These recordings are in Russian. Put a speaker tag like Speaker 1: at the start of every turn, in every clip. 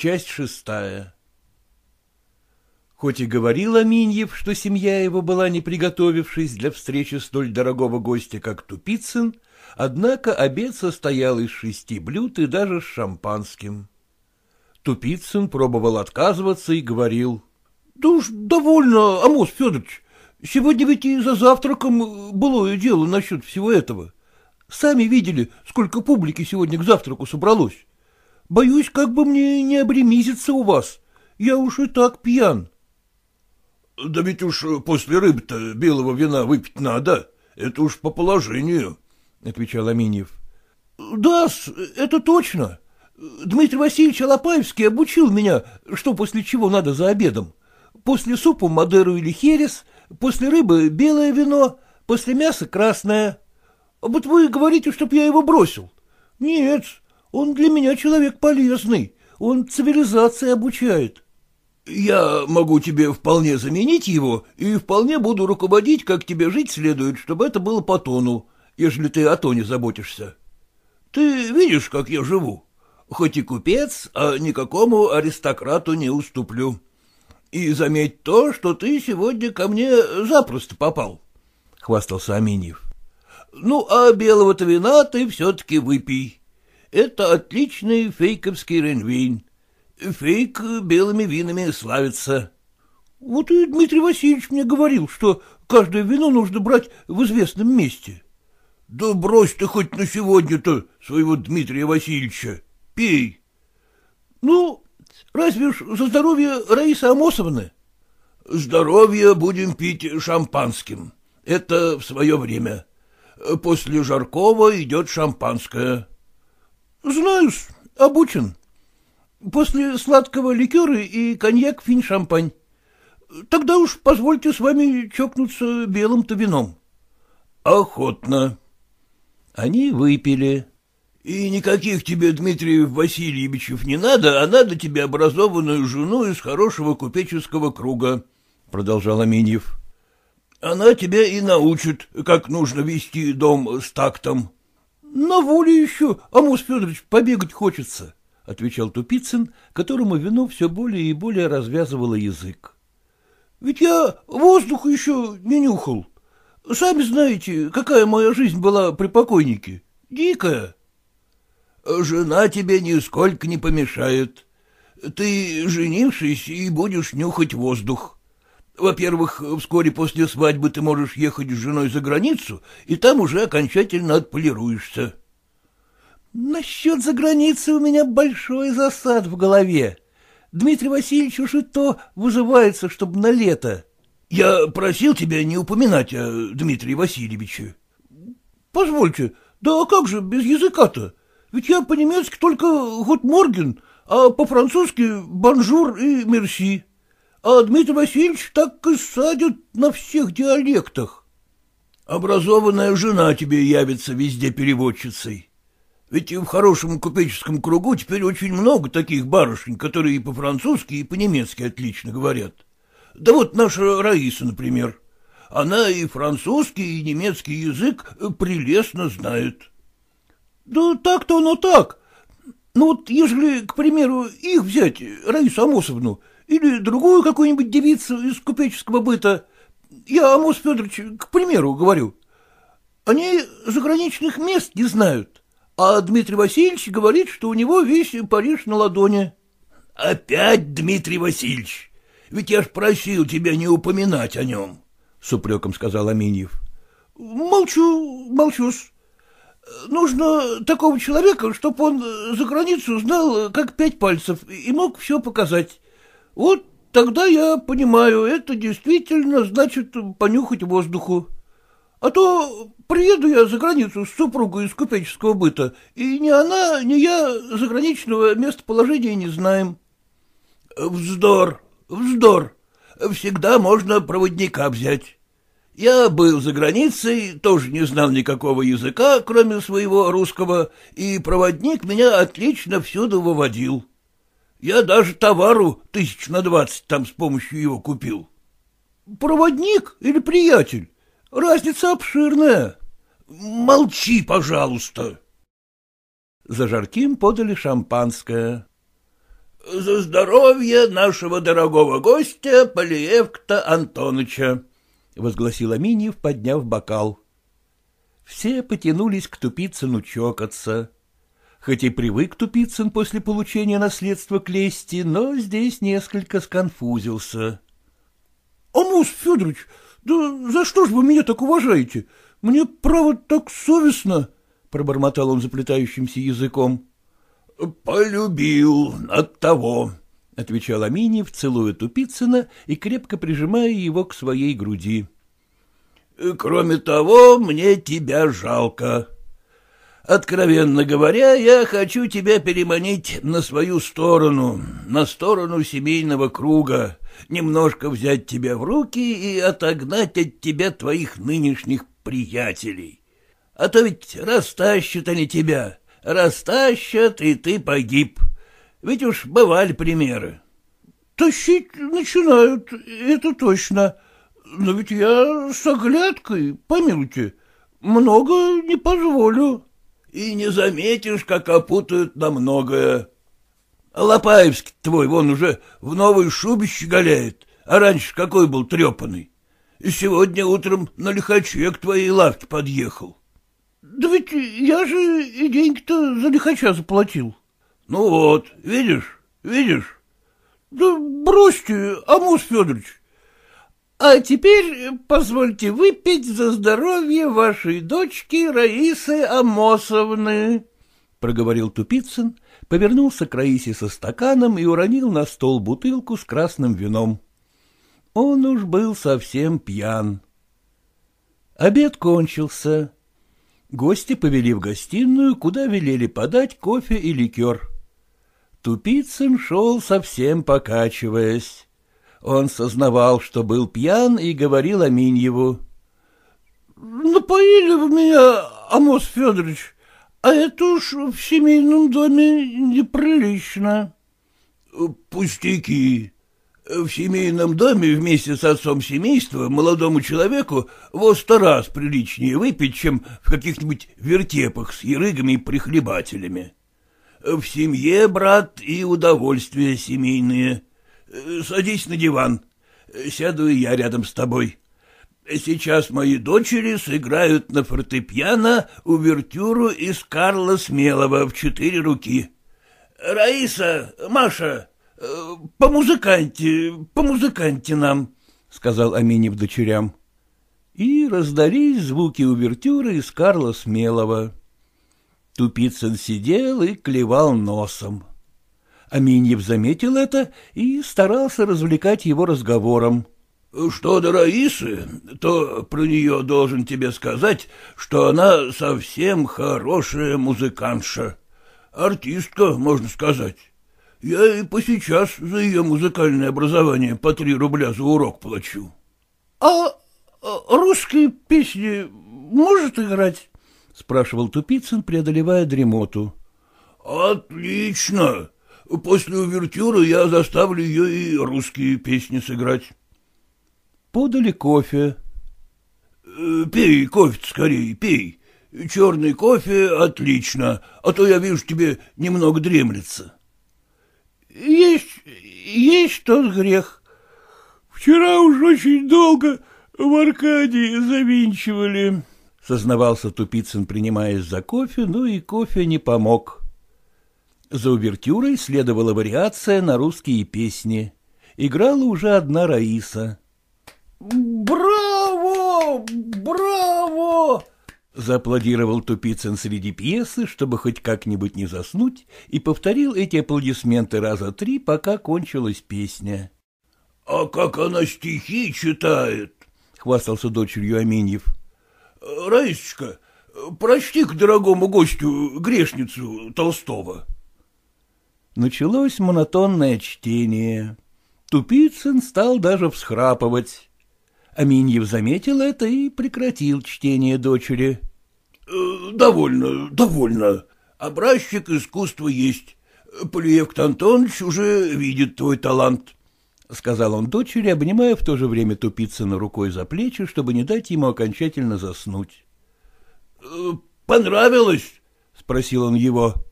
Speaker 1: Часть шестая Хоть и говорил Аминьев, что семья его была не приготовившись для встречи столь дорогого гостя, как Тупицын, однако обед состоял из шести блюд и даже с шампанским. Тупицын пробовал отказываться и говорил. — Да уж довольно, Амос Федорович, сегодня ведь и за завтраком было дело насчет всего этого. Сами видели, сколько публики сегодня к завтраку собралось. Боюсь, как бы мне не обремизиться у вас. Я уж и так пьян.
Speaker 2: — Да ведь уж после рыбы-то белого вина выпить надо. Это уж по положению, — отвечал Аминьев.
Speaker 1: — Да, это точно. Дмитрий Васильевич Алапаевский обучил меня, что после чего надо за обедом. После супа Мадеру или Херес, после рыбы белое вино, после мяса красное. А вот вы говорите, чтоб я его бросил. Нет, он для меня человек полезный, он цивилизации обучает.
Speaker 2: Я могу тебе вполне заменить его и вполне буду руководить, как тебе жить следует, чтобы это было по тону, ежели ты о тоне заботишься. Ты видишь, как я живу? Хоть и купец, а никакому аристократу не уступлю. И заметь то, что ты сегодня ко мне запросто попал, — хвастался Аминьев. Ну, а белого-то вина ты все-таки выпей. Это отличный фейковский ренвейн. Фейк белыми винами славится.
Speaker 1: — Вот и Дмитрий Васильевич мне говорил, что каждое вино нужно брать в известном месте.
Speaker 2: — Да брось ты хоть на сегодня-то своего Дмитрия Васильевича. Пей.
Speaker 1: — Ну, разве уж за здоровье Раисы Амосовны?
Speaker 2: — Здоровье будем пить шампанским. Это в свое время. После жаркого идет шампанское.
Speaker 1: — Знаю, обучен. После сладкого ликера и коньяк финь-шампань. Тогда уж позвольте с вами чокнуться белым-то вином.
Speaker 2: — Охотно.
Speaker 1: Они выпили.
Speaker 2: — И никаких тебе, Дмитрий Васильевичев, не надо, а надо тебе образованную жену из хорошего купеческого круга, — продолжал Аминьев. — Она тебя и научит, как нужно вести дом с тактом.
Speaker 1: — На воле еще, Амус Федорович, побегать хочется. —— отвечал Тупицын, которому вино все более и более развязывало язык. — Ведь я воздух еще не нюхал. Сами знаете, какая моя жизнь была при покойнике. Дикая.
Speaker 2: — Жена тебе нисколько не помешает. Ты, женившись, и будешь нюхать воздух. Во-первых, вскоре после свадьбы ты можешь ехать с женой за границу, и там уже окончательно отполируешься.
Speaker 1: — Насчет за границы у меня большой засад в голове. Дмитрий Васильевич уж и то вызывается, чтобы на лето.
Speaker 2: Я просил тебя не упоминать о Дмитрии Васильевиче.
Speaker 1: Позвольте, да как же без языка-то? Ведь я по-немецки только gut Morgen, а по-французски bonjour и merci. А Дмитрий Васильевич так и садит на всех диалектах.
Speaker 2: Образованная жена тебе явится везде переводчицей. Ведь в хорошем купеческом кругу теперь очень много таких барышень, которые и по-французски, и по-немецки отлично говорят. Да вот наша Раиса, например. Она и французский, и немецкий язык прелестно знает.
Speaker 1: — Да так-то оно так. Ну вот ежели, к примеру, их взять, Раису Амосовну, или другую какую-нибудь девицу из купеческого быта, я, Амос Федорович, к примеру, говорю, они заграничных мест не знают а Дмитрий Васильевич говорит, что у него весь Париж на ладони.
Speaker 2: — Опять Дмитрий Васильевич? Ведь я ж просил тебя не упоминать о нем, — с упреком сказал Аминьев.
Speaker 1: — Молчу, молчусь. Нужно такого человека, чтобы он за границу знал, как пять пальцев, и мог все показать. Вот тогда я понимаю, это действительно значит понюхать воздуху. А то приеду я за границу с супругой из купеческого быта, и ни она, ни я заграничного местоположения не знаем.
Speaker 2: — Вздор, вздор. Всегда можно проводника взять. Я был за границей, тоже не знал никакого языка, кроме своего русского, и проводник меня отлично всюду выводил. Я даже товару тысяч на двадцать там с помощью его купил.
Speaker 1: — Проводник или приятель? Разница обширная.
Speaker 2: Молчи, пожалуйста.
Speaker 1: За жарким подали шампанское.
Speaker 2: — За здоровье нашего дорогого гостя Полиевкта Антоныча, — возгласил Аминьев, подняв бокал.
Speaker 1: Все потянулись к Тупицыну чокаться. Хоть и привык Тупицын после получения наследства Клести, но здесь несколько сконфузился. — Амус Федорович, да за что ж вы меня так уважаете? Мне, право, так совестно, — пробормотал он заплетающимся языком.
Speaker 2: — Полюбил от того, — отвечал Аминьев, целуя Тупицына и крепко прижимая его к своей груди. — Кроме того, мне тебя жалко. Откровенно говоря, я хочу тебя переманить на свою сторону, на сторону семейного круга, немножко взять тебя в руки и отогнать от тебя твоих нынешних приятелей. А то ведь растащат они тебя, растащат, и ты погиб. Ведь уж бывали примеры.
Speaker 1: — Тащить начинают, это точно. Но ведь я с оглядкой, помилуйте, много не позволю.
Speaker 2: И не заметишь, как опутают на многое. Лопаевский твой вон уже в новой шубе щеголяет, а раньше какой был трепанный. Сегодня утром на лихаче к твоей лавке подъехал.
Speaker 1: Да ведь я же и деньги-то за лихача заплатил.
Speaker 2: Ну вот, видишь, видишь.
Speaker 1: Да бросьте, Амус Федорович. А теперь позвольте выпить за здоровье вашей дочки Раисы Амосовны, — проговорил Тупицын, повернулся к Раисе со стаканом и уронил на стол бутылку с красным вином. Он уж был совсем пьян. Обед кончился. Гости повели в гостиную, куда велели подать кофе и ликер. Тупицын шел совсем покачиваясь. Он сознавал, что был пьян, и говорил Аминьеву. — Напоили вы меня, Амос Федорович, а это уж в семейном доме неприлично.
Speaker 2: — Пустяки. В семейном доме вместе с отцом семейства молодому человеку во сто раз приличнее выпить, чем в каких-нибудь вертепах с ерыгами и прихлебателями. В семье, брат, и удовольствия семейные. Садись на диван. Сяду и я рядом с тобой. Сейчас мои дочери сыграют на фортепиано увертюру из Карла Смелого в четыре руки. Раиса, Маша, Э, — По музыканте, по музыканте нам, — сказал Аминев дочерям.
Speaker 1: И раздались звуки увертюры из Карла Смелого. Тупицын сидел и клевал носом. Аминьев заметил это и старался развлекать его разговором.
Speaker 2: — Что до Раисы, то про нее должен тебе сказать, что она совсем хорошая музыкантша. Артистка, можно сказать. Я и по сейчас за ее музыкальное образование по три рубля за урок плачу.
Speaker 1: — А русские песни может играть? — спрашивал Тупицын, преодолевая дремоту.
Speaker 2: — Отлично. После увертюры я заставлю ее и русские песни сыграть.
Speaker 1: Подали кофе.
Speaker 2: Э, — Пей кофе скорее, пей. Черный кофе отлично, а то я вижу, тебе немного дремлется.
Speaker 1: — есть, есть тот грех. Вчера уж очень долго в Аркадии завинчивали, — сознавался Тупицын, принимаясь за кофе, но и кофе не помог. За увертюрой следовала вариация на русские песни. Играла уже одна Раиса. «Браво! Браво!» Зааплодировал Тупицын среди пьесы, чтобы хоть как-нибудь не заснуть, и повторил эти аплодисменты раза три, пока кончилась песня.
Speaker 2: — А как она стихи читает! — хвастался дочерью Аминьев. — Раисочка, прочти к дорогому гостю грешницу Толстого.
Speaker 1: Началось монотонное чтение. Тупицын стал даже всхрапывать. Аминьев заметил это и прекратил чтение дочери.
Speaker 2: «Э, — Довольно, довольно. Образчик искусства есть. Полиевк Антонович уже видит твой талант, —
Speaker 1: сказал он дочери, обнимая в то же время Тупицына рукой за плечи, чтобы не дать ему окончательно заснуть.
Speaker 2: «Э, — Понравилось? — спросил он его.
Speaker 1: —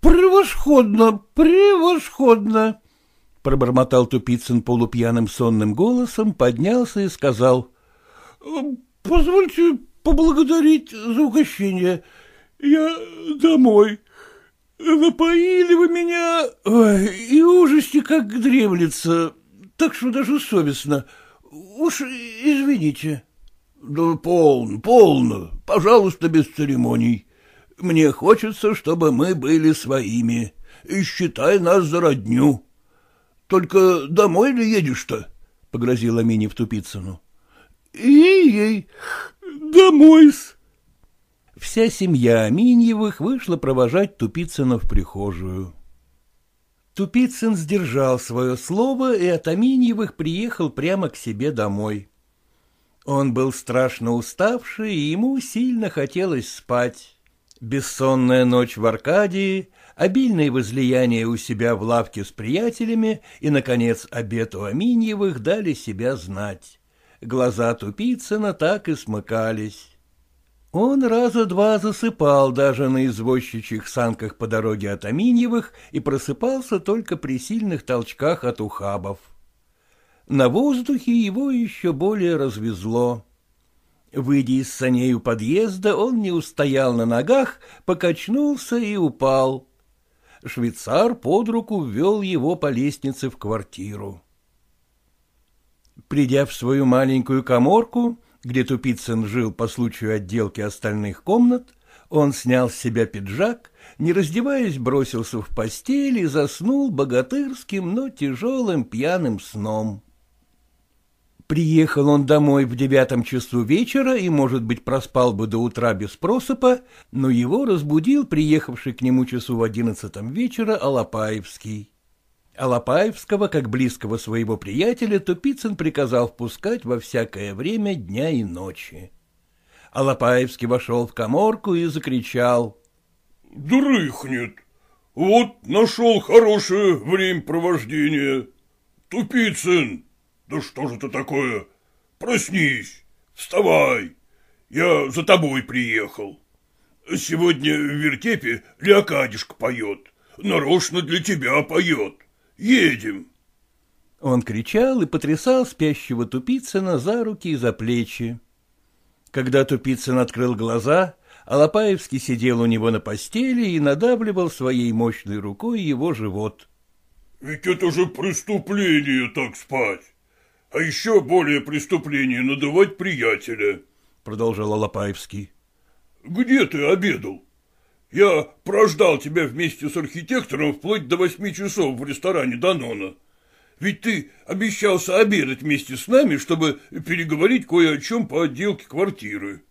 Speaker 1: Превосходно, превосходно! — пробормотал Тупицын полупьяным сонным голосом, поднялся и сказал. — Позвольте поблагодарить за угощение. Я домой. Напоили вы меня, ой, и ужасти как дремлется, так что даже совестно. Уж извините.
Speaker 2: — Да полно, полно, пожалуйста, без церемоний. Мне хочется, чтобы мы были своими, и считай нас за родню. Только домой ли едешь-то? — погрозил Аминев Тупицыну.
Speaker 1: — Ей-ей, домой-с. Вся семья Аминьевых вышла провожать Тупицына в прихожую. Тупицын сдержал свое слово и от Аминьевых приехал прямо к себе домой. Он был страшно уставший, и ему сильно хотелось спать. Бессонная ночь в Аркадии, обильное возлияние у себя в лавке с приятелями и, наконец, обед у Аминьевых дали себя знать. Глаза Тупицына так и смыкались. Он раза два засыпал даже на извозчичьих санках по дороге от Аминьевых и просыпался только при сильных толчках от ухабов. На воздухе его еще более развезло. Выйдя из саней у подъезда, он не устоял на ногах, покачнулся и упал. Швейцар под руку ввел его по лестнице в квартиру. Придя в свою маленькую коморку, где Тупицын жил по случаю отделки остальных комнат, он снял с себя пиджак, не раздеваясь, бросился в постель и заснул богатырским, но тяжелым пьяным сном. Приехал он домой в девятом часу вечера и, может быть, проспал бы до утра без просыпа, но его разбудил приехавший к нему часу в одиннадцатом вечера Алапаевский. Алапаевского, как близкого своего приятеля, Тупицын приказал впускать во всякое время дня и ночи. Алапаевский вошел в коморку и закричал.
Speaker 3: — Дрыхнет! Вот нашел хорошее времяпровождение. Тупицын! Да что же это такое? Проснись! Вставай! Я за тобой приехал. Сегодня в вертепе Леокадишка поет. Нарочно для тебя поет. Едем.
Speaker 1: Он кричал и потрясал спящего Тупицына за руки и за плечи. Когда Тупицын открыл глаза, Алапаевский сидел у него на постели и надавливал своей мощной рукой его живот.
Speaker 3: — Ведь это же преступление так спать. А еще более преступление надувать приятеля, — продолжал Алапаевский. — Где ты обедал? Я прождал тебя вместе с архитектором вплоть до восьми часов в ресторане Данона. Ведь ты обещался обедать вместе с нами, чтобы переговорить кое о чем по отделке квартиры.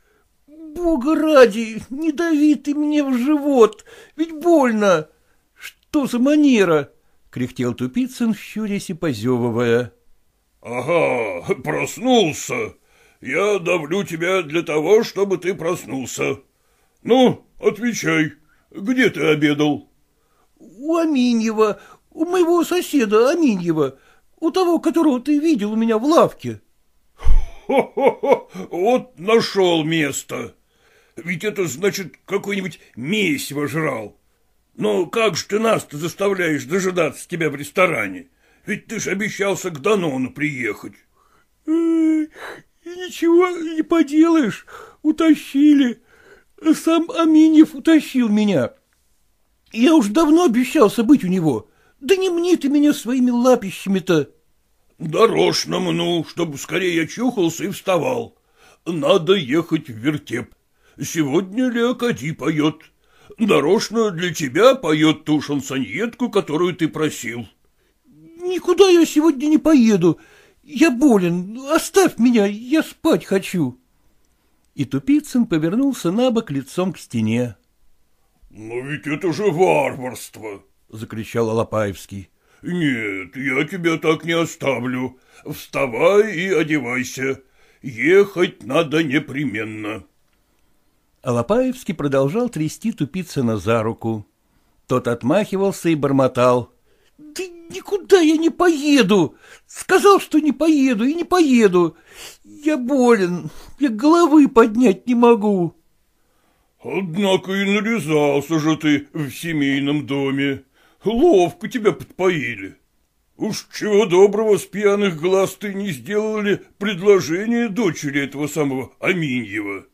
Speaker 1: — Бога ради, не дави ты мне в живот, ведь больно. Что за манера? — кряхтел Тупицын, щурясь и позевывая.
Speaker 3: — Ага, проснулся. Я давлю тебя для того, чтобы ты проснулся. Ну, отвечай, где ты обедал?
Speaker 1: — У Аминьева, у моего соседа Аминьева, у того, которого ты видел у меня в лавке.
Speaker 3: Хо-хо-хо, вот нашел место. Ведь это значит какой-нибудь месиво жрал. Но как же ты нас-то заставляешь дожидаться тебя в ресторане? Ведь ты ж обещался к Данону приехать.
Speaker 1: Ничего не поделаешь, утащили. Сам Аминьев утащил меня. Я уж давно обещался быть у него. Да не мне ты меня своими лапищами-то.
Speaker 3: Дорожно мну, чтобы скорее очухался и вставал. Надо ехать в вертеп. Сегодня Леокади поет. Дорожно для тебя поет ту шансоньетку, которую ты просил.
Speaker 1: Никуда я сегодня не поеду. Я болен. Оставь меня, я спать хочу и Тупицын повернулся на бок лицом к стене.
Speaker 3: — Но ведь это же варварство! — закричал Алапаевский. — Нет, я тебя так не оставлю. Вставай и одевайся. Ехать надо непременно.
Speaker 1: Алапаевский продолжал трясти Тупицына за руку. Тот отмахивался и бормотал. — Да никуда я не поеду! Сказал, что не поеду, и не поеду. Я болен, я головы поднять не могу.
Speaker 3: — Однако и нарезался же ты в семейном доме. Ловко тебя подпоили. Уж чего доброго с пьяных глаз ты не сделали предложение дочери этого самого Аминьева.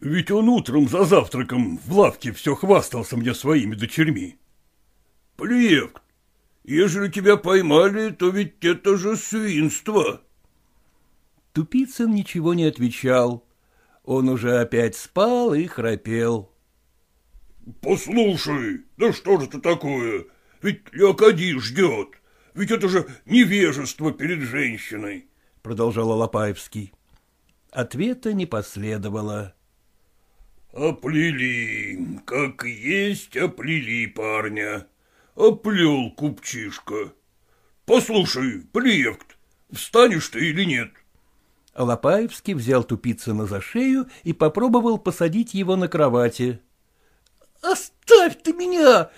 Speaker 3: Ведь он утром за завтраком в лавке все хвастался мне своими дочерьми. Плевк, ежели тебя поймали, то ведь это же свинство.
Speaker 1: Тупицын ничего не отвечал. Он уже опять спал и храпел.
Speaker 3: — Послушай, да что же это такое? Ведь Леокадий ждет. Ведь это же невежество перед женщиной, — продолжал Алапаевский.
Speaker 1: Ответа не последовало.
Speaker 3: — Оплели, как есть оплели парня. Оплел купчишка. Послушай, Плиевкт, встанешь ты или нет?
Speaker 1: Алапаевский взял Тупицына за шею и попробовал посадить его на кровати. — Оставь ты меня!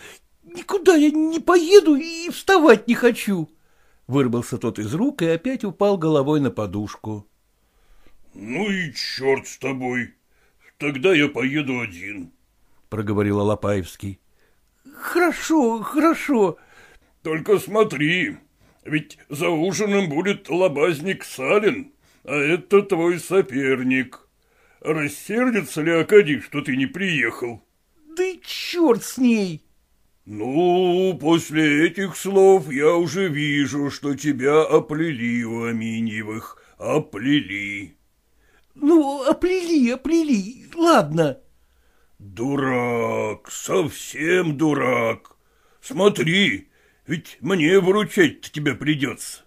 Speaker 1: Никуда я не поеду и вставать не хочу. Вырвался тот из рук и опять упал головой на подушку.
Speaker 3: — Ну и черт с тобой. Тогда я поеду один, — проговорил Алапаевский.
Speaker 1: — Хорошо, хорошо.
Speaker 3: — Только смотри, ведь за ужином будет лобазник Салин, а это твой соперник. Рассердится ли Акади, что ты не приехал?
Speaker 1: — Да и черт с ней!
Speaker 3: «Ну, после этих слов я уже вижу, что тебя оплели у Аминьевых, оплели».
Speaker 1: «Ну, оплели, оплели, ладно».
Speaker 3: «Дурак, совсем дурак. Смотри, ведь мне выручать-то тебе придется.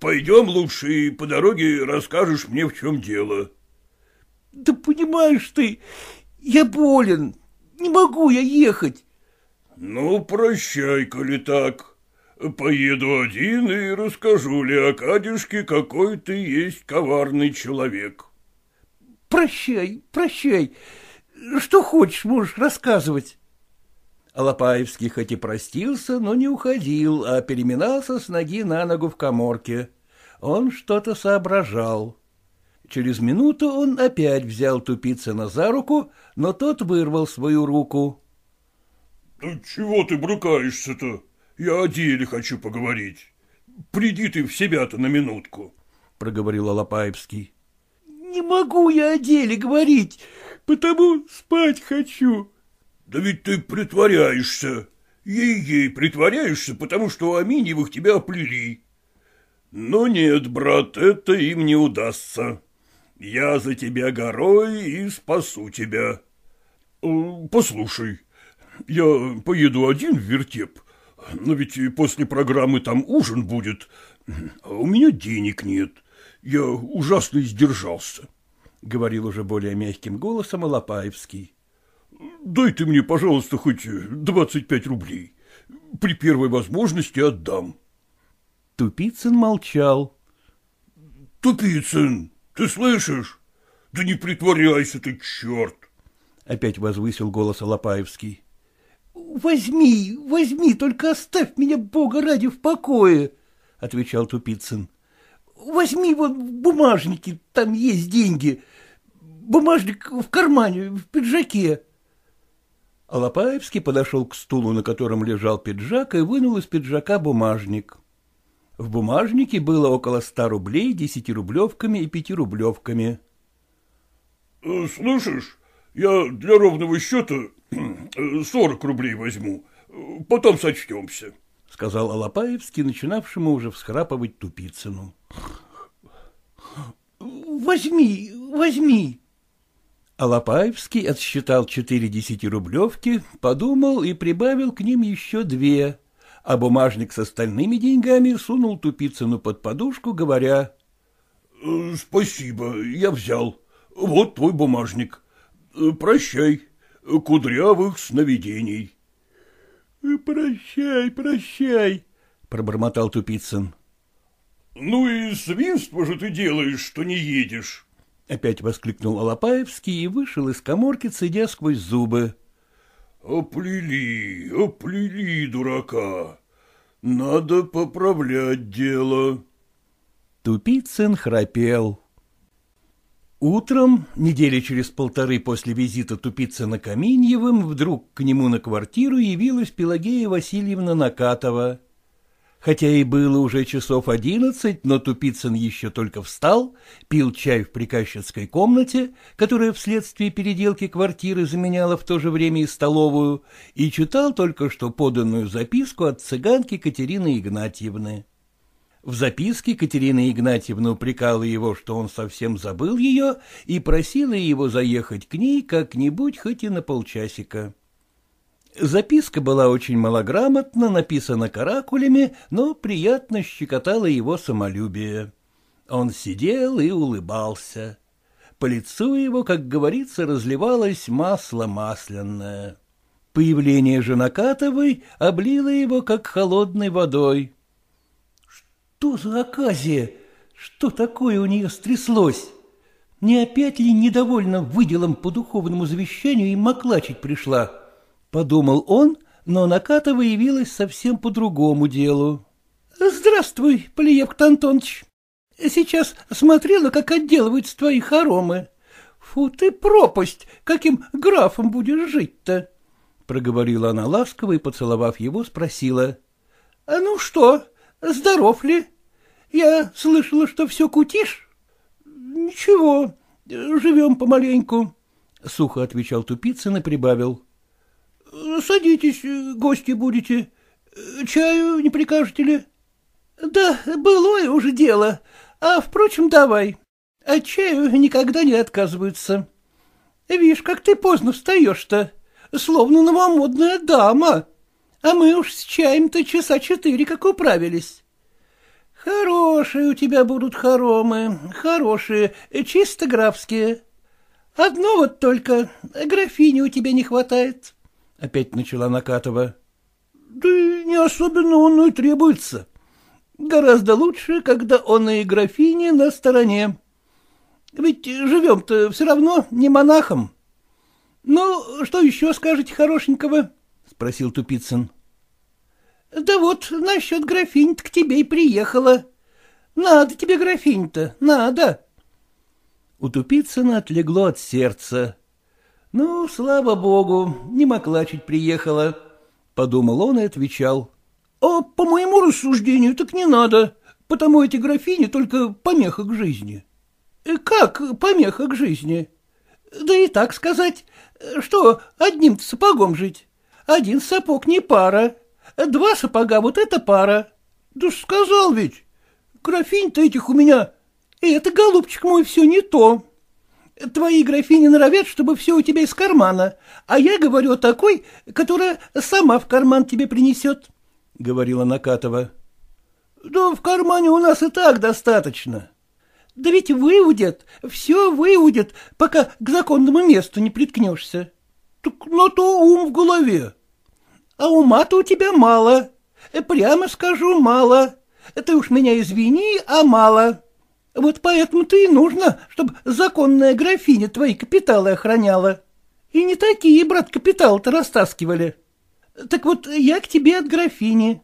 Speaker 3: Пойдем лучше и по дороге расскажешь мне, в чем дело».
Speaker 1: «Да понимаешь ты, я болен, не могу я ехать».
Speaker 3: Ну, прощай, коли так. Поеду один и расскажу Леокадюшке, какой ты есть коварный человек.
Speaker 1: Прощай, прощай. Что хочешь, можешь рассказывать. Алапаевский хоть и простился, но не уходил, а переминался с ноги на ногу в коморке. Он что-то соображал. Через минуту он опять взял Тупицына за руку, но тот вырвал свою руку.
Speaker 3: Да чего ты брыкаешься-то? Я о деле хочу поговорить. Приди ты в себя-то на минутку, — проговорил Алапаевский.
Speaker 1: — Не могу я о деле говорить, потому спать хочу.
Speaker 3: — Да ведь ты притворяешься. Ей-ей притворяешься, потому что у Аминьевых тебя оплели. Но нет, брат, это им не удастся. Я за тебя горой и спасу тебя. Э, послушай, я поеду один в вертеп, но ведь после программы там ужин будет, а у меня денег нет. Я ужасно издержался, — говорил уже более мягким голосом Алапаевский. — Дай ты мне, пожалуйста, хоть двадцать пять рублей. При первой возможности отдам.
Speaker 1: Тупицын молчал.
Speaker 3: — Тупицын, ты слышишь? Да не притворяйся ты, черт!
Speaker 1: — опять возвысил голос Алапаевский. Возьми, возьми, только оставь меня, Бога ради, в покое, — отвечал Тупицын. Возьми вот в бумажнике, там есть деньги. Бумажник в кармане, в пиджаке. Алапаевский подошел к стулу, на котором лежал пиджак, и вынул из пиджака бумажник. В бумажнике было около ста рублей десятирублевками и пятирублевками.
Speaker 3: Э, — Слышишь, я для ровного счета сорок рублей возьму, потом сочтемся, — сказал Алапаевский, начинавшему уже всхрапывать Тупицыну.
Speaker 1: — Возьми, возьми. Алапаевский отсчитал четыре десятирублевки, подумал и прибавил к ним еще две, а бумажник с остальными деньгами сунул Тупицыну под подушку, говоря.
Speaker 3: — Спасибо, я взял. Вот твой бумажник. Прощай кудрявых сновидений.
Speaker 1: — Прощай, прощай, — пробормотал Тупицын.
Speaker 3: — Ну и свинство же ты делаешь, что не едешь.
Speaker 1: — опять воскликнул Алапаевский и вышел из коморки, цедя сквозь зубы.
Speaker 3: — Оплели, оплели дурака. Надо поправлять дело.
Speaker 1: Тупицын храпел. Утром, недели через полторы после визита Тупицына Каминьевым, вдруг к нему на квартиру явилась Пелагея Васильевна Накатова. Хотя и было уже часов одиннадцать, но Тупицын еще только встал, пил чай в приказчицкой комнате, которая вследствие переделки квартиры заменяла в то же время и столовую, и читал только что поданную записку от цыганки Катерины Игнатьевны. В записке Катерина Игнатьевна упрекала его, что он совсем забыл ее, и просила его заехать к ней как-нибудь хоть и на полчасика. Записка была очень малограмотно, написана каракулями, но приятно щекотала его самолюбие. Он сидел и улыбался. По лицу его, как говорится, разливалось масло масляное. Появление же Накатовой облило его, как холодной водой. Что за оказия? Что такое у нее стряслось? Не опять ли недовольно выделом по духовному завещанию и маклачить пришла? — подумал он, но Накатова явилась совсем по другому делу. — Здравствуй, Полиевк Антонович. Сейчас смотрела, как отделываются твои хоромы. Фу ты пропасть, каким графом будешь жить-то? — проговорила она ласково и, поцеловав его, спросила. — А ну что, Здоров ли? Я слышала, что все кутишь. — Ничего, живем помаленьку, — сухо отвечал Тупицын и прибавил. — Садитесь, гости будете. Чаю не прикажете ли? — Да, былое уже дело. А, впрочем, давай. От чаю никогда не отказываются. Видишь, как ты поздно встаешь-то, словно новомодная дама. А мы уж с чаем-то часа четыре как управились. Хорошие у тебя будут хоромы, хорошие, чисто графские. Одно вот только, графини у тебя не хватает. Опять начала Накатова. Да не особенно он и требуется. Гораздо лучше, когда он и графини на стороне. Ведь живем-то все равно не монахом. Ну, что еще скажете хорошенького? — спросил Тупицын. — Да вот насчет графинь к тебе и приехала. Надо тебе графинь-то, надо. У Тупицына отлегло от сердца. Ну, слава богу, не маклачить приехала, — подумал он и отвечал. — А по моему рассуждению так не надо, потому эти графини только помеха к жизни. — Как помеха к жизни? Да и так сказать, что одним сапогом жить. Один сапог не пара. Два сапога вот это пара. Да сказал ведь. Графинь-то этих у меня. И это, голубчик мой, все не то. Твои графини норовят, чтобы все у тебя из кармана, а я говорю о такой, которая сама в карман тебе принесет, — говорила Накатова. — Да в кармане у нас и так достаточно. Да ведь выудят, все выудят, пока к законному месту не приткнешься. Так на то ум в голове. А ума-то у тебя мало. Э, прямо скажу, мало. Ты уж меня извини, а мало. Вот поэтому ты и нужно, чтобы законная графиня твои капиталы охраняла. И не такие, брат, капитал-то растаскивали. Так вот, я к тебе от графини.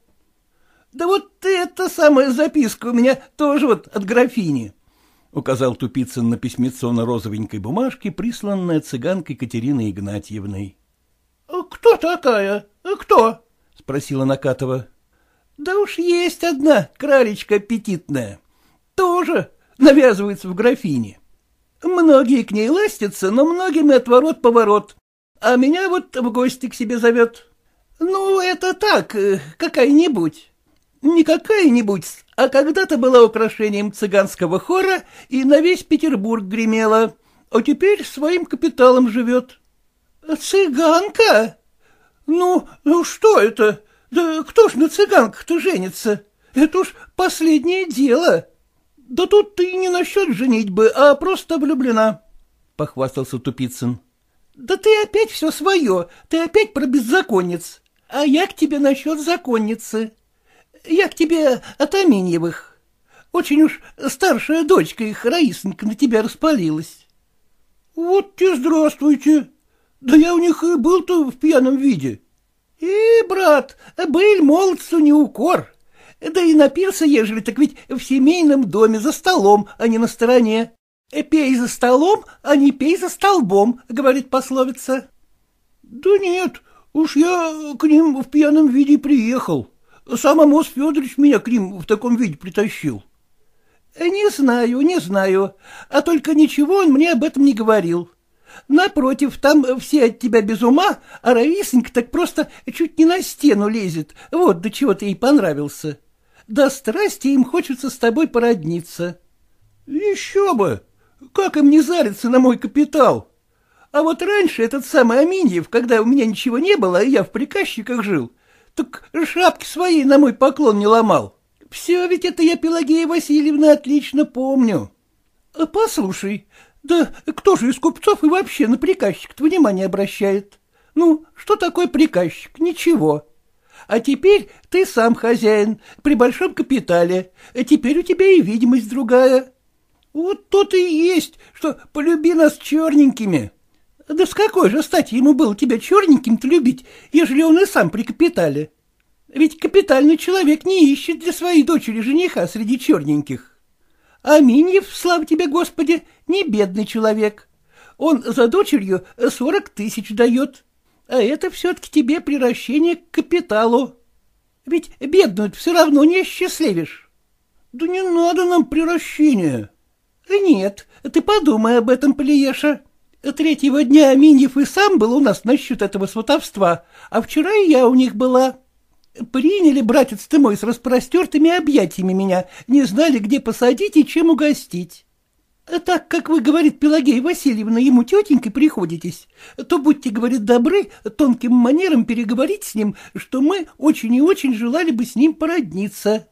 Speaker 1: Да вот эта самая записка у меня тоже вот от графини. — указал Тупицын на письмецо на розовенькой бумажке, присланное цыганкой Катериной Игнатьевной. — Кто такая? Кто? — спросила Накатова. — Да уж есть одна кралечка аппетитная. Тоже навязывается в графине. Многие к ней ластятся, но многим и отворот-поворот. А меня вот в гости к себе зовет. Ну, это так, э, какая-нибудь. Не какая-нибудь, а когда-то была украшением цыганского хора и на весь Петербург гремела, а теперь своим капиталом живет. — Цыганка? Ну, ну что это? Да кто ж на цыганках-то женится? Это уж последнее дело. Да тут ты не насчет женитьбы, а просто влюблена, — похвастался Тупицын. Да ты опять все свое, ты опять про беззаконниц. А я к тебе насчет законницы. Я к тебе от Аминьевых. Очень уж старшая дочка их, Раисонька, на тебя распалилась. — Вот те здравствуйте. Да я у них был-то в пьяном виде. — И, брат, быль молодцу не укор. Да и напился, ежели, так ведь в семейном доме, за столом, а не на стороне. — Пей за столом, а не пей за столбом, — говорит пословица.
Speaker 2: — Да нет, уж я к ним в пьяном виде приехал. Сам Амос Федорович меня к ним в таком виде притащил.
Speaker 1: — Не знаю, не знаю, а только ничего он мне об этом не говорил. Напротив, там все от тебя без ума, а Рависенька так просто чуть не на стену лезет, вот до чего ты ей понравился. До страсти им хочется с тобой породниться.
Speaker 2: — Еще бы! Как им не зариться на мой капитал?
Speaker 1: А вот раньше этот самый Аминьев, когда у меня ничего не было, и я в приказчиках жил, так шапки свои на мой поклон не ломал. Все ведь это я, Пелагея Васильевна, отлично помню. Послушай, да кто же из купцов и вообще на приказчик внимание обращает? Ну, что такое приказчик? Ничего. А теперь ты сам хозяин, при большом капитале, а теперь у тебя и видимость другая. Вот то-то и есть, что полюби нас черненькими. Да с какой же стати ему было тебя черненьким-то любить, ежели он и сам при капитале? Ведь капитальный человек не ищет для своей дочери жениха среди черненьких. А Миньев, слава тебе, Господи, не бедный человек. Он за дочерью сорок тысяч дает, а это все-таки тебе приращение к капиталу. Ведь бедную все равно не счастливишь.
Speaker 2: Да не надо нам приращения.
Speaker 1: Нет, ты подумай об этом, Полиеша. Третьего дня Миньев и сам был у нас насчет этого сватовства, а вчера и я у них была. Приняли, братец ты мой, с распростертыми объятиями меня, не знали, где посадить и чем угостить. Так как вы, говорит Пелагея Васильевна, ему тетенькой приходитесь, то будьте, говорит, добры тонким манером переговорить с ним, что мы очень и очень желали бы с ним породниться.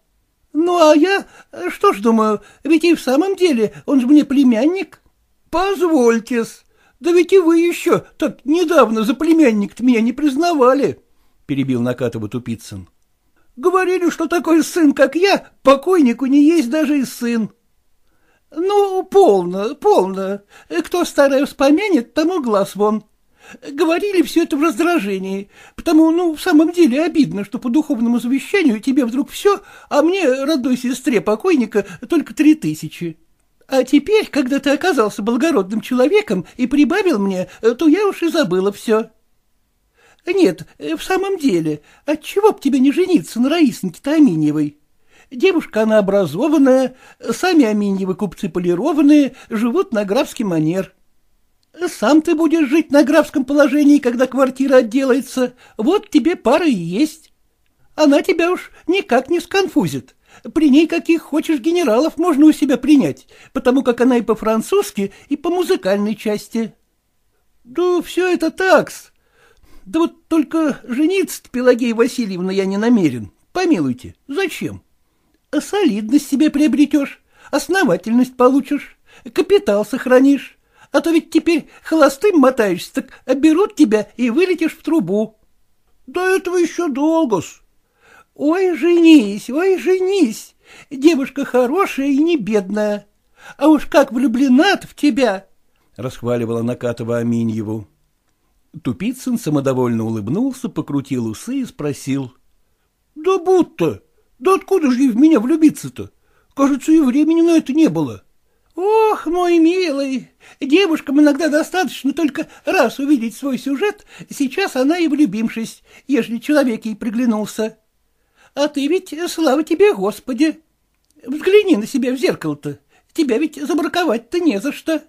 Speaker 1: Ну, а я, что ж думаю, ведь и в самом деле он же мне племянник.
Speaker 2: Позвольте-с, да ведь и вы еще так недавно за племянник-то меня не признавали. — перебил Накатова Тупицын. — Говорили, что такой сын, как я, покойнику не есть даже и сын.
Speaker 1: — Ну, полно, полно. Кто старое вспомянет, тому глаз вон. Говорили все это в раздражении, потому, ну, в самом деле обидно, что по духовному завещанию тебе вдруг все, а мне, родной сестре покойника, только три тысячи. А теперь, когда ты оказался благородным человеком и прибавил мне, то я уж и забыла все. Нет, э, в самом деле, отчего б тебе не жениться на Раисоньке-то Аминьевой? Девушка она образованная, сами Аминьевы купцы полированные, живут на графский манер. Сам ты будешь жить на графском положении, когда квартира отделается, вот тебе пара и есть. Она тебя уж никак не сконфузит. При ней каких хочешь генералов можно у себя принять, потому как она и по-французски, и по музыкальной части. Да все это такс, да вот только жениться Пелагея Васильевна я не намерен. Помилуйте, зачем? Солидность себе приобретешь, основательность получишь, капитал сохранишь. А то ведь теперь холостым мотаешься, так оберут тебя и вылетишь в трубу.
Speaker 2: До этого еще долго-с.
Speaker 1: Ой, женись, ой, женись. Девушка хорошая и не бедная. А уж как влюблена в тебя, — расхваливала Накатова Аминьеву. Тупицын самодовольно улыбнулся, покрутил усы и спросил.
Speaker 2: — Да будто. Да откуда же ей в меня влюбиться-то? Кажется, и времени на это не было.
Speaker 1: — Ох, мой милый, девушкам иногда достаточно только раз увидеть свой сюжет, сейчас она и влюбимшись, ежели человек ей приглянулся. А ты ведь, слава тебе, Господи! Взгляни на себя в зеркало-то, тебя ведь забраковать-то не за что.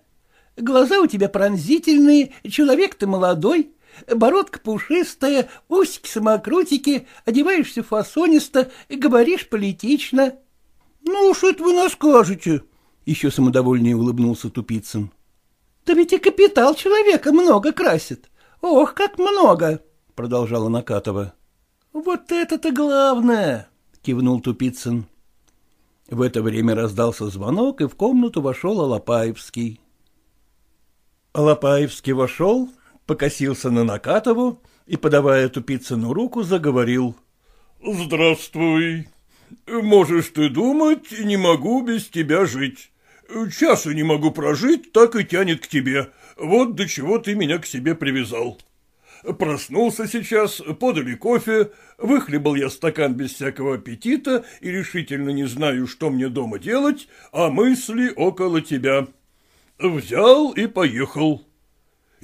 Speaker 1: Глаза у тебя пронзительные, человек ты молодой, бородка пушистая, усики-самокрутики, одеваешься фасонисто, говоришь политично.
Speaker 2: — Ну уж это вы нас скажете, —
Speaker 1: еще самодовольнее улыбнулся Тупицын. — Да ведь и капитал человека много красит. Ох, как много! — продолжала Накатова. — Вот это-то главное! — кивнул Тупицын. В это время раздался звонок, и в комнату вошел Алапаевский. Алапаевский вошел, покосился на Накатову и, подавая Тупицыну руку, заговорил.
Speaker 3: — Здравствуй. Можешь ты думать, не могу без тебя жить. Часа не могу прожить, так и тянет к тебе. Вот до чего ты меня к себе привязал. Проснулся сейчас, подали кофе, выхлебал я стакан без всякого аппетита и решительно не знаю, что мне дома делать, а мысли около тебя. Взял и поехал.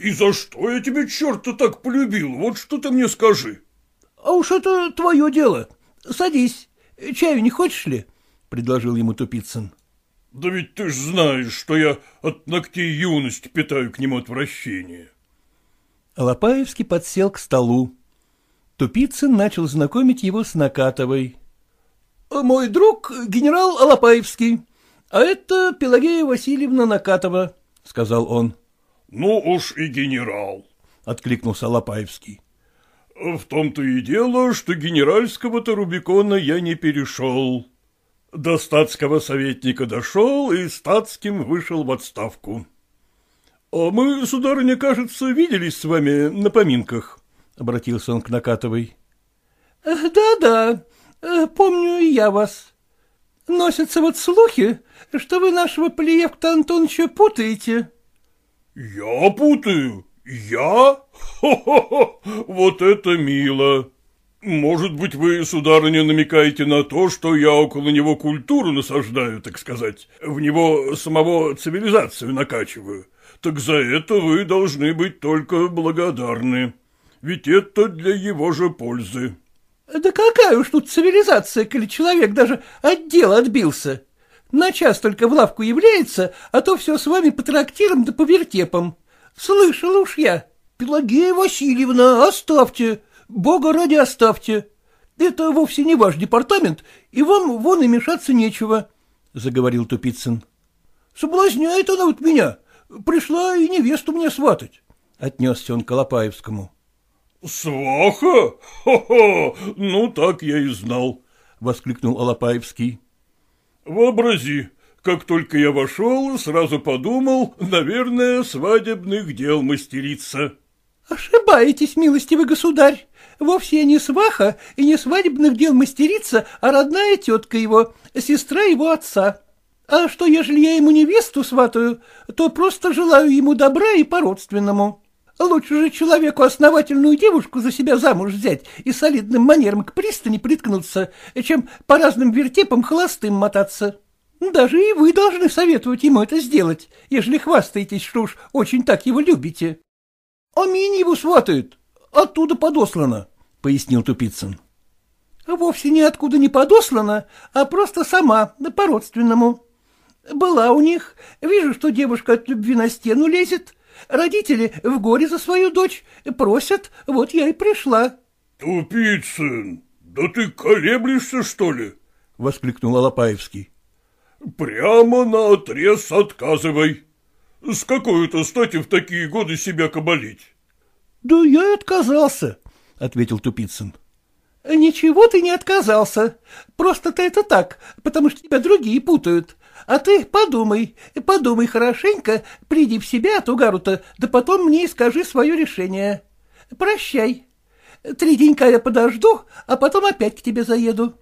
Speaker 3: И за что я тебе, черта, так полюбил? Вот что ты мне скажи.
Speaker 1: — А уж это твое дело. Садись. Чаю не хочешь ли? — предложил ему Тупицын.
Speaker 3: — Да ведь ты ж знаешь, что я от ногтей юности питаю к нему отвращение.
Speaker 1: Лопаевский подсел к столу. Тупицын начал знакомить его с Накатовой. — Мой друг генерал Алапаевский, а это Пелагея Васильевна Накатова, — сказал он.
Speaker 3: — Ну уж и генерал, —
Speaker 1: откликнулся Алапаевский.
Speaker 3: — В том-то и дело, что генеральского-то Рубикона я не перешел. До статского советника дошел и статским вышел в отставку. — А мы, сударыня, кажется, виделись с вами на поминках, — обратился он к Накатовой.
Speaker 1: «Да, — Да-да, помню и я вас. Носятся вот слухи, что вы нашего Плиевка Антоновича путаете.
Speaker 3: — Я путаю? Я? Хо-хо-хо! Вот это мило! Может быть, вы, сударыня, намекаете на то, что я около него культуру насаждаю, так сказать, в него самого цивилизацию накачиваю. Так за это вы должны быть только благодарны. Ведь это для его же пользы.
Speaker 1: Да какая уж тут цивилизация, коли человек даже от дела отбился. На час только в лавку является, а то все с вами по трактирам да по вертепам. Слышал уж я. Пелагея Васильевна, оставьте, бога ради оставьте. Это вовсе не ваш департамент, и вам вон и мешаться нечего, — заговорил Тупицын. — Соблазняет она вот меня. Пришла и невесту мне сватать, — отнесся он к Колопаевскому.
Speaker 3: — Сваха? Хо-хо! Ну, так я и знал, — воскликнул Алапаевский. — Вообрази, как только я вошел, сразу подумал, наверное, свадебных дел мастерица.
Speaker 1: — Ошибаетесь, милостивый государь. Вовсе я не сваха и не свадебных дел мастерица, а родная тетка его, сестра его отца. А что, ежели я ему невесту сватаю, то просто желаю ему добра и по-родственному. Лучше же человеку основательную девушку за себя замуж взять и солидным манером к пристани приткнуться, чем по разным вертепам холостым мотаться. Даже и вы должны советовать ему это сделать, ежели хвастаетесь, что уж очень так его любите. — А его сватают, оттуда подослано, — пояснил Тупицын. — Вовсе ниоткуда не подослано, а просто сама, по-родственному. Была у них, вижу, что девушка от любви на стену лезет, родители в горе за свою дочь просят, вот я и пришла.
Speaker 3: — Тупицын, да ты колеблешься, что ли? — воскликнул Алапаевский. — Прямо на отрез отказывай. С какой-то стати в такие годы себя кабалить?
Speaker 1: — Да я и отказался, — ответил Тупицын. — Ничего ты не отказался. Просто-то это так, потому что тебя другие путают. А ты подумай, подумай хорошенько, приди в себя от угару-то, да потом мне и скажи свое решение. Прощай. Три денька я подожду, а потом опять к тебе заеду.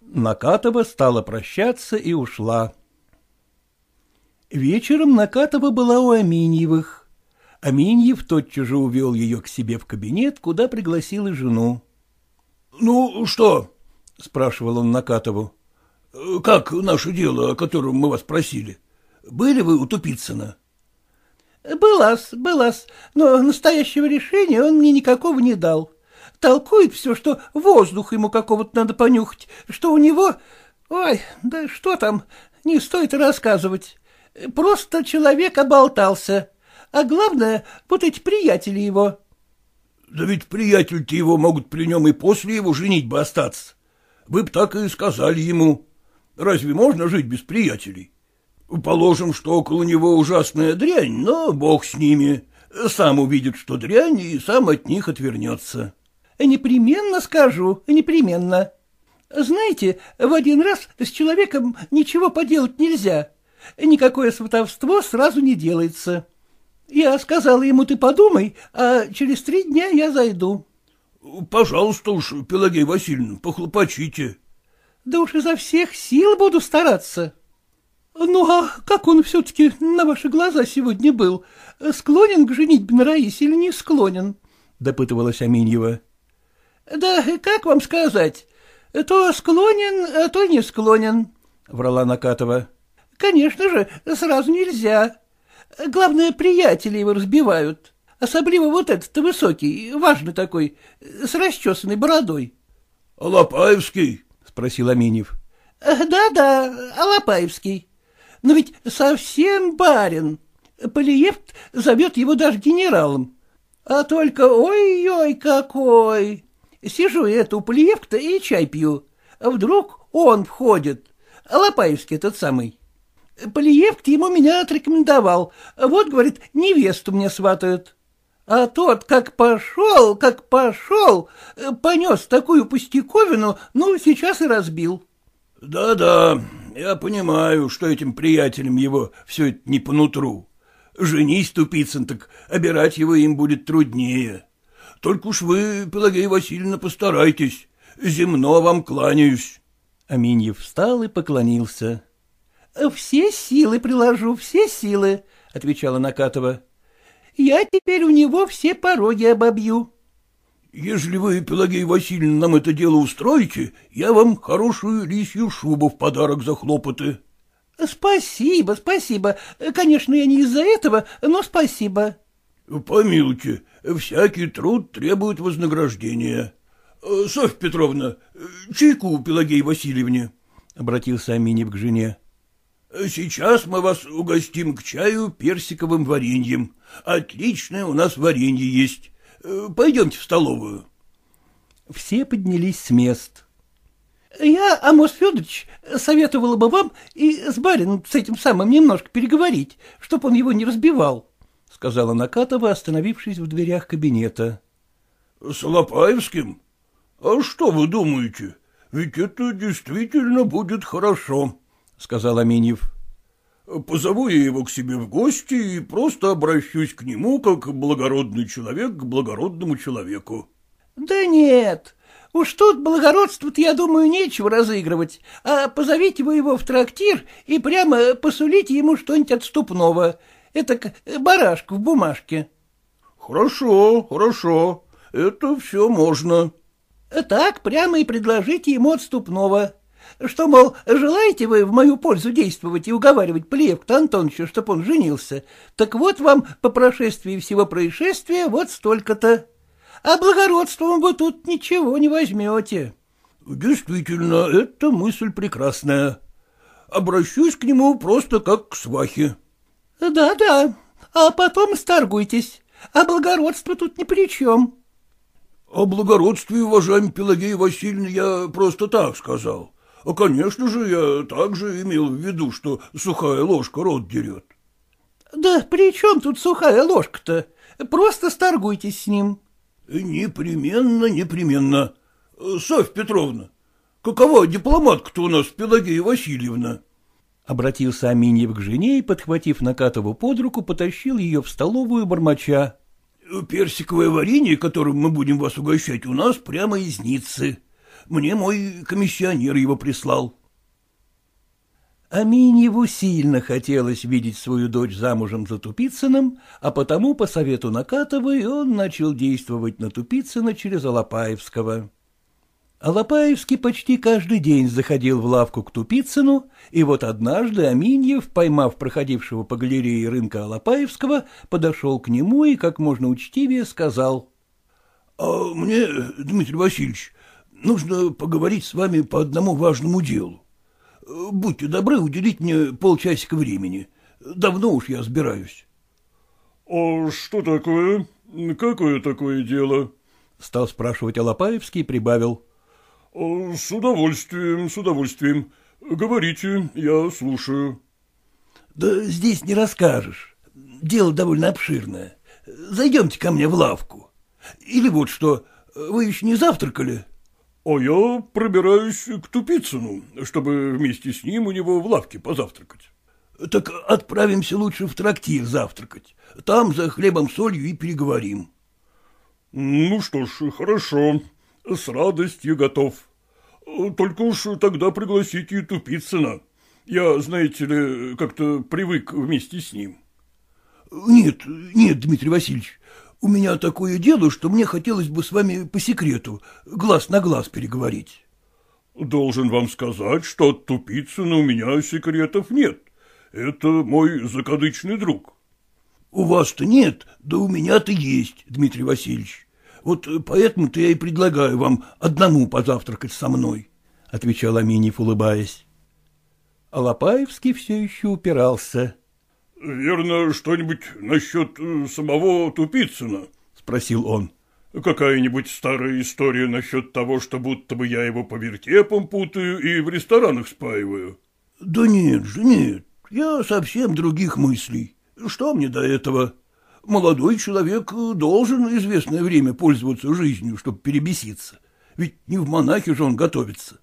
Speaker 1: Накатова стала прощаться и ушла. Вечером Накатова была у Аминьевых. Аминьев тотчас же увел ее к себе в кабинет, куда пригласил и жену.
Speaker 2: — Ну, что? — спрашивал он Накатову. — Как наше дело, о котором мы вас просили? Были вы у Тупицына?
Speaker 1: — Была-с, была-с, но настоящего решения он мне никакого не дал. Толкует все, что воздух ему какого-то надо понюхать, что у него... Ой, да что там, не стоит рассказывать. Просто человек оболтался. А главное, вот эти приятели его.
Speaker 2: — Да ведь приятели-то его могут при нем и после его женитьбы остаться. Вы б так и сказали ему. Разве можно жить без приятелей? Положим, что около него ужасная дрянь, но бог с ними. Сам увидит, что дрянь, и сам от них отвернется.
Speaker 1: — Непременно скажу, непременно. Знаете, в один раз с человеком ничего поделать нельзя. Никакое сватовство сразу не делается. Я сказала ему, ты подумай, а через три дня я зайду.
Speaker 2: — Пожалуйста уж, Пелагея Васильевна, похлопочите.
Speaker 1: — Да уж изо всех сил буду стараться. — Ну, а как он все-таки на ваши глаза сегодня был? Склонен к женитьбе на Раисе или не склонен? — допытывалась Аминьева. — Да как вам сказать? То склонен, а то не склонен, — врала Накатова. — Конечно же, сразу нельзя. Главное, приятели его разбивают. Особливо вот этот высокий, важный такой, с расчесанной бородой.
Speaker 4: — Алапаевский?
Speaker 1: — спросил Аминев. Да — Да-да, Алапаевский. Но ведь совсем барин. Полиевт зовет его даже генералом. А только ой-ой какой! Сижу это у Полиевта и чай пью. А вдруг он входит. Лопаевский тот самый. Полиевт ему меня отрекомендовал. Вот, говорит, невесту мне сватают. А тот, как пошел, как пошел, понес такую пустяковину, ну, сейчас и разбил.
Speaker 4: Да — Да-да, я понимаю, что этим приятелям его все это не по нутру. Женись, Тупицын, так обирать его им будет труднее. Только уж вы, Пелагея Васильевна, постарайтесь. Земно вам кланяюсь.
Speaker 1: Аминьев встал и поклонился. — Все силы приложу, все силы, — отвечала Накатова. — Я теперь у него все пороги обобью.
Speaker 4: — Если вы, Пелагея Васильевна, нам это дело устроите, я вам хорошую лисью шубу в подарок за хлопоты.
Speaker 1: — Спасибо, спасибо. Конечно, я не из-за этого, но спасибо.
Speaker 4: — Помилуйте, всякий труд требует вознаграждения. — Софья Петровна, чайку Пелагеи Васильевне, — обратился Аминев к жене. — Сейчас мы вас угостим к чаю персиковым вареньем. Отличное у нас варенье есть. Пойдемте в столовую.
Speaker 1: Все поднялись с мест. — Я, Амос Федорович, советовала бы вам и с барином с этим самым немножко переговорить, чтоб он его не разбивал, — сказала Накатова, остановившись в дверях кабинета.
Speaker 4: — С Лопаевским? А что вы думаете? Ведь это действительно будет хорошо, — сказал Аминьев. — Позову я его к себе в гости и просто обращусь к нему, как благородный человек к благородному человеку.
Speaker 1: — Да нет, Уж тут благородство-то, я думаю, нечего разыгрывать, а позовите вы его в трактир и прямо посулите ему что-нибудь отступного. Это барашку в бумажке.
Speaker 4: — Хорошо, хорошо, это все можно.
Speaker 1: — Так прямо и предложите ему отступного. Что, мол, желаете вы в мою пользу действовать и уговаривать Плеевка Антоновича, чтоб он женился, так вот вам по прошествии всего происшествия вот столько-то а благородством вы тут ничего не возьмете.
Speaker 4: — Действительно, это мысль прекрасная. Обращусь к нему просто как к свахе.
Speaker 1: Да, — Да-да, а потом сторгуйтесь, а благородство тут ни при чем.
Speaker 4: — О благородстве, уважаемый Пелагея Васильевна, я просто так сказал. А, конечно же, я также имел в виду, что сухая ложка рот дерет.
Speaker 1: — Да при чем тут сухая ложка-то? Просто сторгуйтесь с ним.
Speaker 4: — Непременно, непременно. Софья Петровна, какова дипломатка-то у нас Пелагея Васильевна?
Speaker 1: Обратился Аминьев к жене и, подхватив Накатову под руку, потащил ее в столовую бормоча.
Speaker 4: Персиковое варенье, которым мы будем вас угощать, у нас прямо из Ниццы. Мне мой комиссионер его прислал.
Speaker 1: Аминьеву сильно хотелось видеть свою дочь замужем за Тупицыным, а потому, по совету Накатовой, он начал действовать на Тупицына через Алапаевского. Алапаевский почти каждый день заходил в лавку к Тупицыну, и вот однажды Аминьев, поймав проходившего по галерее рынка Алапаевского, подошел к нему и как можно учтивее сказал.
Speaker 4: — А мне, Дмитрий Васильевич, нужно поговорить с вами по одному важному делу. Будьте добры уделить мне полчасика времени. Давно уж я сбираюсь.
Speaker 3: — А что такое? Какое такое дело?
Speaker 1: — стал спрашивать Алапаевский и прибавил.
Speaker 3: — С удовольствием, с удовольствием. Говорите, я слушаю.
Speaker 4: — Да здесь не расскажешь. Дело довольно обширное. Зайдемте ко мне в лавку. Или вот что, вы еще не завтракали?
Speaker 3: — а я пробираюсь к Тупицыну, чтобы вместе с ним у него в лавке позавтракать.
Speaker 4: — Так отправимся лучше в трактир завтракать. Там за хлебом солью и переговорим.
Speaker 3: — Ну что ж, хорошо. С радостью готов. Только уж тогда пригласите Тупицына. Я, знаете ли, как-то привык вместе с ним.
Speaker 4: — Нет, нет, Дмитрий Васильевич, у меня такое дело, что мне хотелось бы с вами по секрету, глаз на глаз переговорить.
Speaker 3: — Должен вам сказать, что от Тупицына у меня секретов нет. Это мой закадычный друг.
Speaker 1: У вас-то нет, да у меня-то есть, Дмитрий Васильевич. Вот поэтому-то я и предлагаю вам одному позавтракать со мной, — отвечал Аминьев, улыбаясь.
Speaker 5: Алапаевский все еще упирался.
Speaker 3: — Верно, что-нибудь насчет э, самого Тупицына? — спросил он. — Какая-нибудь старая история насчет того, что будто бы я его по вертепам путаю и в ресторанах спаиваю?
Speaker 1: — Да нет же, нет, я совсем других мыслей. Что мне до этого? Молодой человек должен известное время пользоваться жизнью, чтобы перебеситься. Ведь не в монахе же он готовится.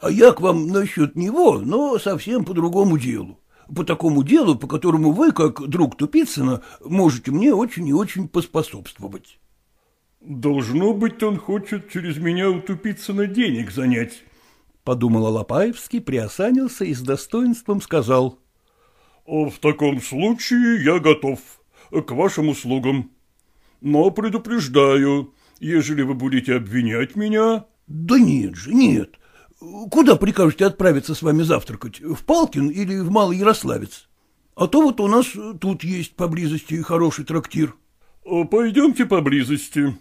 Speaker 1: А я к вам насчет него, но совсем по другому делу. По такому делу, по которому вы, как друг Тупицына, можете мне очень и очень поспособствовать.
Speaker 3: Должно быть, он хочет через меня у Тупицына денег занять.
Speaker 5: Подумал Алапаевский, приосанился и с достоинством сказал.
Speaker 3: В таком случае я готов к вашим услугам. Но предупреждаю, ежели вы будете обвинять меня...
Speaker 1: — Да нет же, нет. Куда прикажете отправиться с вами завтракать? В Палкин или в Малый Ярославец? А то вот у нас тут есть поблизости хороший трактир.
Speaker 3: — Пойдемте поблизости.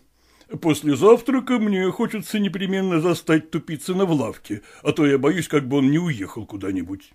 Speaker 3: После завтрака мне хочется непременно застать Тупицына в лавке, а то я боюсь, как бы он не уехал куда-нибудь.